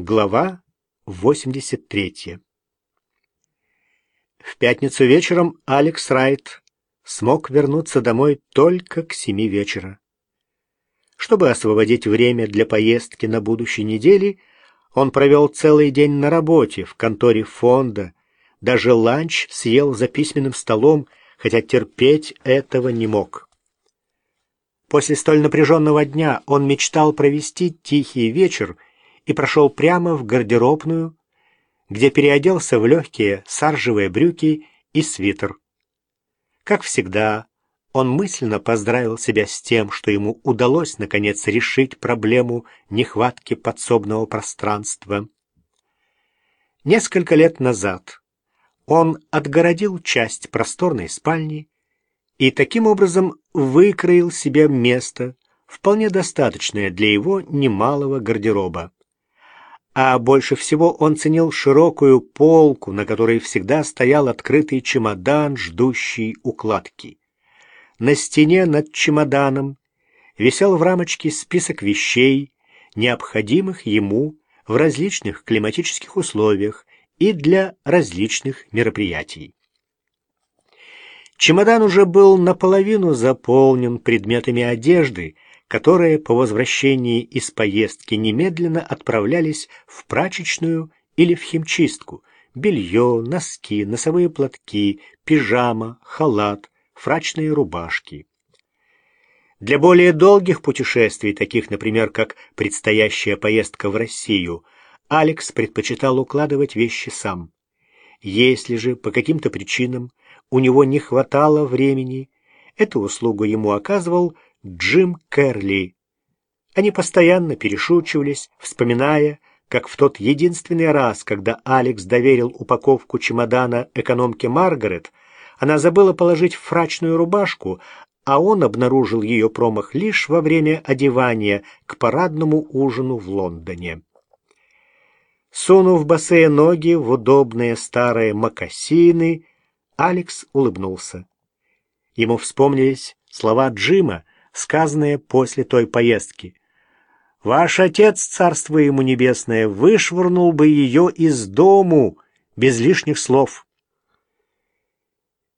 Глава 83 В пятницу вечером Алекс Райт смог вернуться домой только к семи вечера. Чтобы освободить время для поездки на будущей неделе, он провел целый день на работе в конторе фонда, даже ланч съел за письменным столом, хотя терпеть этого не мог. После столь напряженного дня он мечтал провести тихий вечер и прошел прямо в гардеробную, где переоделся в легкие саржевые брюки и свитер. Как всегда, он мысленно поздравил себя с тем, что ему удалось наконец решить проблему нехватки подсобного пространства. Несколько лет назад он отгородил часть просторной спальни и таким образом выкроил себе место, вполне достаточное для его немалого гардероба а больше всего он ценил широкую полку, на которой всегда стоял открытый чемодан, ждущий укладки. На стене над чемоданом висел в рамочке список вещей, необходимых ему в различных климатических условиях и для различных мероприятий. Чемодан уже был наполовину заполнен предметами одежды, которые по возвращении из поездки немедленно отправлялись в прачечную или в химчистку. Белье, носки, носовые платки, пижама, халат, фрачные рубашки. Для более долгих путешествий, таких, например, как предстоящая поездка в Россию, Алекс предпочитал укладывать вещи сам. Если же по каким-то причинам у него не хватало времени, эту услугу ему оказывал Джим Керли. Они постоянно перешучивались, вспоминая, как в тот единственный раз, когда Алекс доверил упаковку чемодана экономке Маргарет, она забыла положить фрачную рубашку, а он обнаружил ее промах лишь во время одевания к парадному ужину в Лондоне. Сунув босые ноги в удобные старые мокасины, Алекс улыбнулся. Ему вспомнились слова Джима, сказанное после той поездки. «Ваш отец, царство ему небесное, вышвырнул бы ее из дому без лишних слов».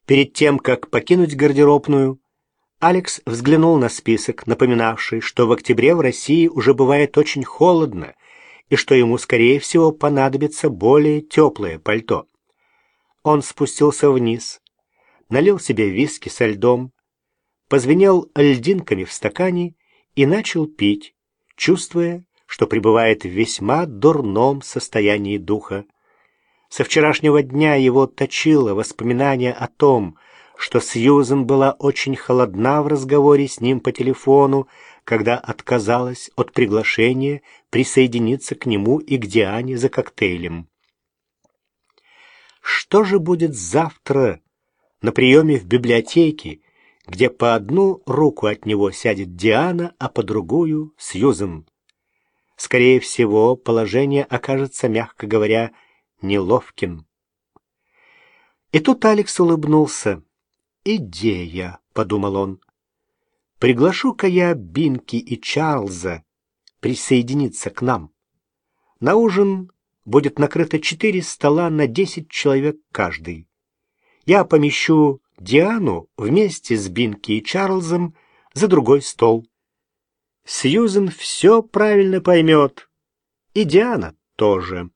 Перед тем, как покинуть гардеробную, Алекс взглянул на список, напоминавший, что в октябре в России уже бывает очень холодно и что ему, скорее всего, понадобится более теплое пальто. Он спустился вниз, налил себе виски со льдом, позвенел льдинками в стакане и начал пить, чувствуя, что пребывает в весьма дурном состоянии духа. Со вчерашнего дня его точило воспоминание о том, что Сьюзен была очень холодна в разговоре с ним по телефону, когда отказалась от приглашения присоединиться к нему и к Диане за коктейлем. Что же будет завтра на приеме в библиотеке, где по одну руку от него сядет Диана, а по другую — Сьюзен. Скорее всего, положение окажется, мягко говоря, неловким. И тут Алекс улыбнулся. «Идея», — подумал он. «Приглашу-ка я Бинки и Чарльза присоединиться к нам. На ужин будет накрыто четыре стола на десять человек каждый. Я помещу Диану вместе с Бинки и Чарльзом за другой стол. Сьюзен все правильно поймет. И Диана тоже.